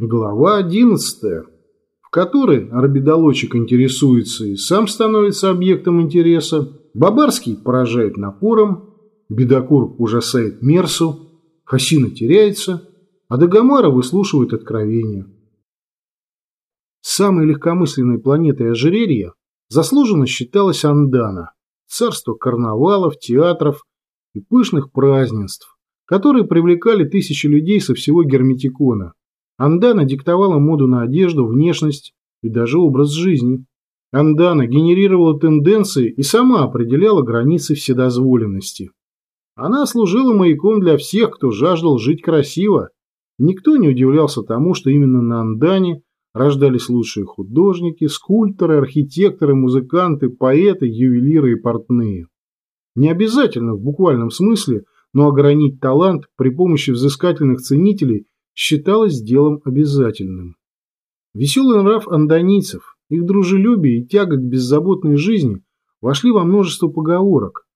Глава одиннадцатая, в которой арбидолочек интересуется и сам становится объектом интереса, Бабарский поражает напором, Бедокур ужасает Мерсу, Хасина теряется, а Дагомара выслушивает откровения. Самой легкомысленной планетой ожерелья заслуженно считалась Андана, царство карнавалов, театров и пышных празднеств, которые привлекали тысячи людей со всего Герметикона. Андана диктовала моду на одежду, внешность и даже образ жизни. Андана генерировала тенденции и сама определяла границы вседозволенности. Она служила маяком для всех, кто жаждал жить красиво. Никто не удивлялся тому, что именно на Андане рождались лучшие художники, скульпторы, архитекторы, музыканты, поэты, ювелиры и портные. Не обязательно в буквальном смысле, но огранить талант при помощи взыскательных ценителей считалось делом обязательным. Веселый нрав андонийцев, их дружелюбие и тяга к беззаботной жизни вошли во множество поговорок.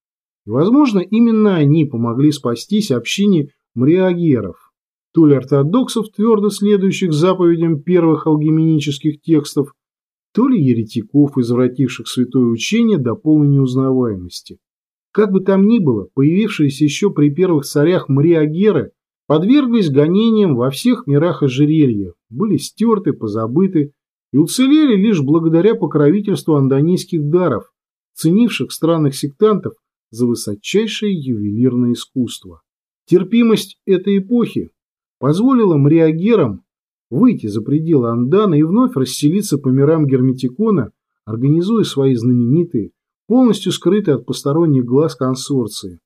И, возможно, именно они помогли спастись общине мриагеров, то ли ортодоксов, твердо следующих заповедям первых алгеменических текстов, то ли еретиков, извративших святое учение до полной неузнаваемости. Как бы там ни было, появившиеся еще при первых царях мриагеры подверглись гонениям во всех мирах ожерелья, были стерты, позабыты и уцелели лишь благодаря покровительству андонийских даров, ценивших странных сектантов за высочайшее ювелирное искусство. Терпимость этой эпохи позволила мриагерам выйти за пределы Андана и вновь расселиться по мирам Герметикона, организуя свои знаменитые, полностью скрытые от посторонних глаз консорции.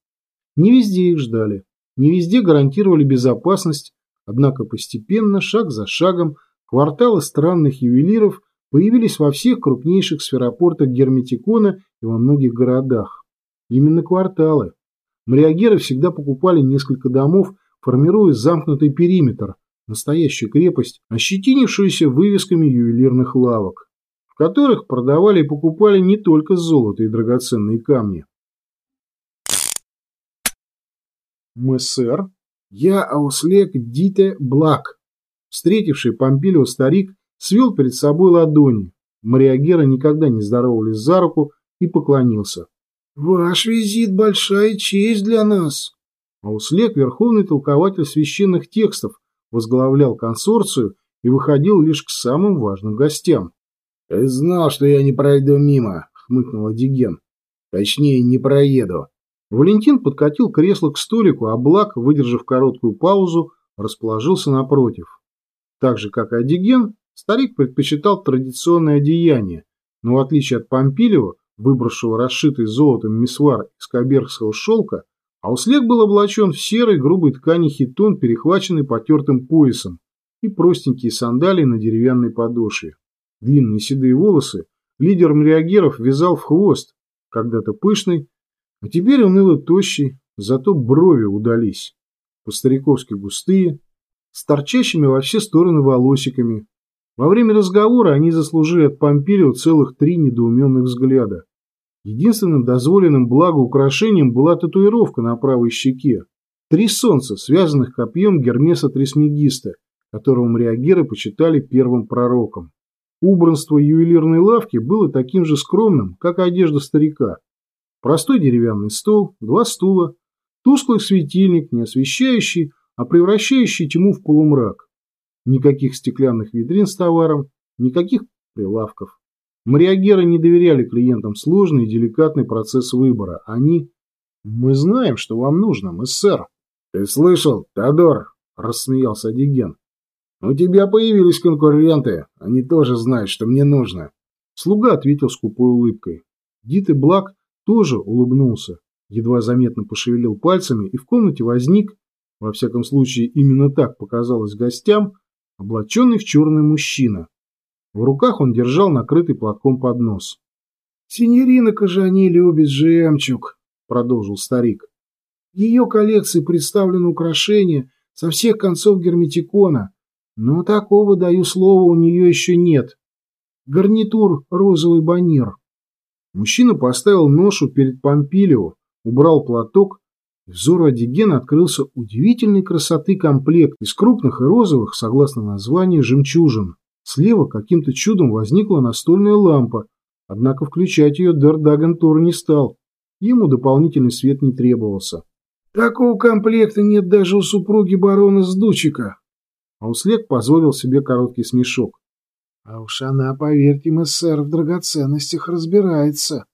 Не везде их ждали. Не везде гарантировали безопасность, однако постепенно, шаг за шагом, кварталы странных ювелиров появились во всех крупнейших сферопортах Герметикона и во многих городах. Именно кварталы. Мриагеры всегда покупали несколько домов, формируя замкнутый периметр, настоящую крепость, ощетинившуюся вывесками ювелирных лавок, в которых продавали и покупали не только золото и драгоценные камни. Мы, сэр, я Ауслек Дите Блак. Встретивший Помпилио старик свел перед собой ладони. Мариагера никогда не здоровались за руку и поклонился. «Ваш визит – большая честь для нас!» Ауслек, верховный толкователь священных текстов, возглавлял консорцию и выходил лишь к самым важным гостям. «Ты знал, что я не пройду мимо», — хмыкнул Адиген. «Точнее, не проеду. Валентин подкатил кресло к столику, а Блак, выдержав короткую паузу, расположился напротив. Так же, как и Адиген, старик предпочитал традиционное одеяние, но в отличие от Помпилева, выбравшего расшитый золотом мисвар из кабергского шелка, Ауслек был облачен в серой грубой ткани хитон, перехваченный потертым поясом, и простенькие сандалии на деревянной подошве. Длинные седые волосы лидер мриагеров вязал в хвост, когда-то пышный, а теперь уныло тощий, зато брови удались. По-стариковски густые, с торчащими во все стороны волосиками. Во время разговора они заслужили от Помпилио целых три недоуменных взгляда. Единственным дозволенным благоукрашением была татуировка на правой щеке. Три солнца, связанных копьем Гермеса Трисмегиста, которого мриагеры почитали первым пророком. Убранство ювелирной лавки было таким же скромным, как одежда старика. Простой деревянный стол, два стула, тусклый светильник, не освещающий, а превращающий тьму в полумрак. Никаких стеклянных витрин с товаром, никаких прилавков. Мариагеры не доверяли клиентам сложный и деликатный процесс выбора. Они... «Мы знаем, что вам нужно, мы сэр». «Ты слышал, Тодор?» – рассмеялся Диген. «У тебя появились конкуренты. Они тоже знают, что мне нужно». Слуга ответил скупой улыбкой. Дит и Блак тоже улыбнулся, едва заметно пошевелил пальцами, и в комнате возник, во всяком случае именно так показалось гостям, облаченный в черный мужчина. В руках он держал накрытый платком поднос. «Синьорина Кажани любит жемчуг», — продолжил старик. «В ее коллекции представлены украшения со всех концов герметикона, но такого, даю слово, у нее еще нет. Гарнитур розовый баннер». Мужчина поставил ношу перед Помпилио, убрал платок Взору Адигена открылся удивительной красоты комплект из крупных и розовых, согласно названию, жемчужин. Слева каким-то чудом возникла настольная лампа, однако включать ее Дердаген Тур не стал. Ему дополнительный свет не требовался. Такого комплекта нет даже у супруги барона Сдучика. Ауслек позволил себе короткий смешок. А уж она, поверьте, сэр, в драгоценностях разбирается.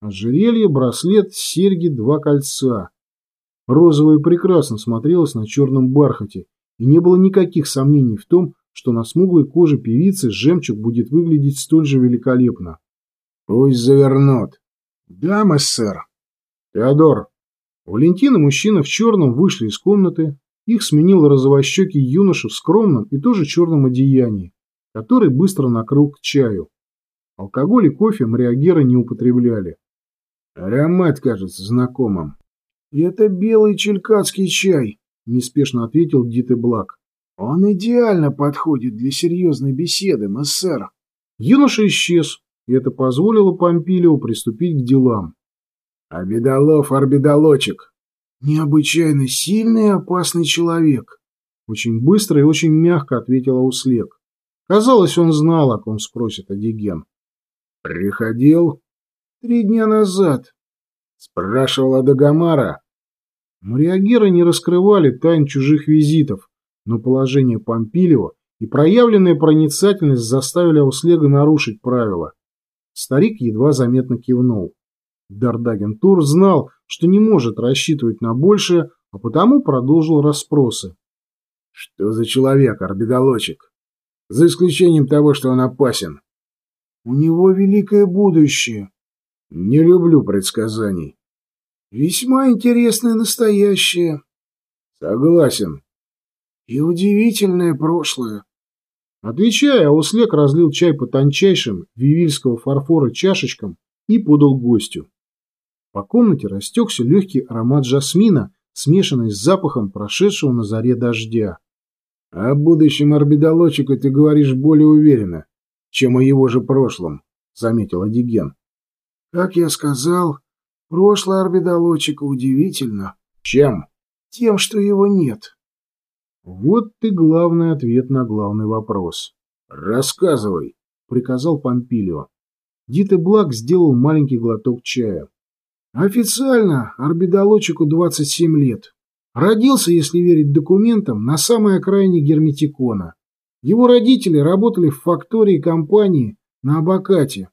Ожерелье, браслет, серьги, два кольца. Розовое прекрасно смотрелось на черном бархате, и не было никаких сомнений в том, что на смуглой коже певицы жемчуг будет выглядеть столь же великолепно. «Пусть завернут». «Да, мессер». «Теодор». Валентин и мужчина в черном вышли из комнаты. Их сменил розовощекий юноша в скромном и тоже черном одеянии, который быстро накрыл к чаю. Алкоголь и кофе мреагеры не употребляли. Аромат кажется знакомым. «Это белый челькатский чай», — неспешно ответил Диты Блак. «Он идеально подходит для серьезной беседы, мессер». Юноша исчез, и это позволило Помпилио приступить к делам. «Обедолов, орбидолочек!» «Необычайно сильный и опасный человек», — очень быстро и очень мягко ответил Ауслек. Казалось, он знал, о ком спросит Адиген. «Приходил?» «Три дня назад». «Спрашивала Дагомара». Мариагеры не раскрывали тайн чужих визитов, но положение Помпилио и проявленная проницательность заставили Ауслега нарушить правила. Старик едва заметно кивнул. Дардагентур знал, что не может рассчитывать на большее, а потому продолжил расспросы. «Что за человек, орбидолочек? За исключением того, что он опасен». «У него великое будущее». «Не люблю предсказаний». «Весьма интересное настоящее». «Согласен». «И удивительное прошлое». Отвечая, Ауслек разлил чай по тончайшим вивильского фарфора чашечкам и подал гостю. По комнате растекся легкий аромат жасмина, смешанный с запахом прошедшего на заре дождя. — О будущем орбидолочика ты говоришь более уверенно, чем о его же прошлом, — заметил Адиген. — Как я сказал, прошлое орбидолочика удивительно. — Чем? — Тем, что его нет. Вот ты главный ответ на главный вопрос. — Рассказывай, — приказал Помпилио. Дита Блак сделал маленький глоток чая. Официально орбидолочику 27 лет. Родился, если верить документам, на самой окраине Герметикона. Его родители работали в фактории компании на Абакате.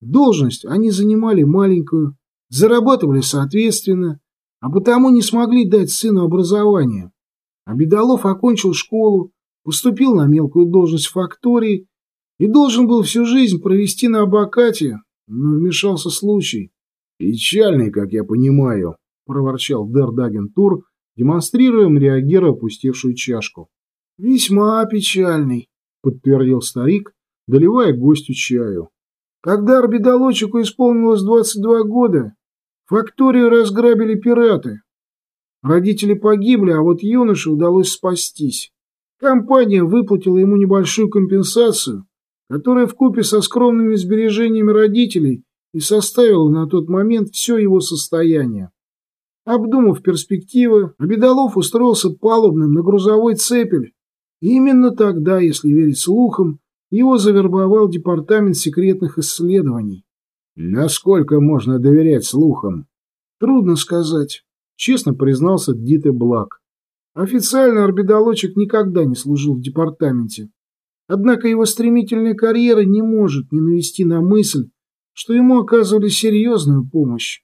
Должность они занимали маленькую, зарабатывали соответственно, а потому не смогли дать сыну образование. Абидалов окончил школу, поступил на мелкую должность в фактории и должен был всю жизнь провести на Абакате, но вмешался случай. «Печальный, как я понимаю», — проворчал Дердагентур, демонстрируя Мриагеру опустевшую чашку. «Весьма печальный», — подтвердил старик, доливая гостю чаю. «Когда орбидолочику исполнилось 22 года, факторию разграбили пираты. Родители погибли, а вот юноше удалось спастись. Компания выплатила ему небольшую компенсацию, которая вкупе со скромными сбережениями родителей и составила на тот момент все его состояние. Обдумав перспективы, Обедолов устроился палубным на грузовой цепель. Именно тогда, если верить слухам, его завербовал Департамент секретных исследований. Насколько можно доверять слухам? Трудно сказать, честно признался Дите Блак. Официально орбидолочек никогда не служил в департаменте. Однако его стремительная карьера не может не навести на мысль, что ему оказывали серьезную помощь.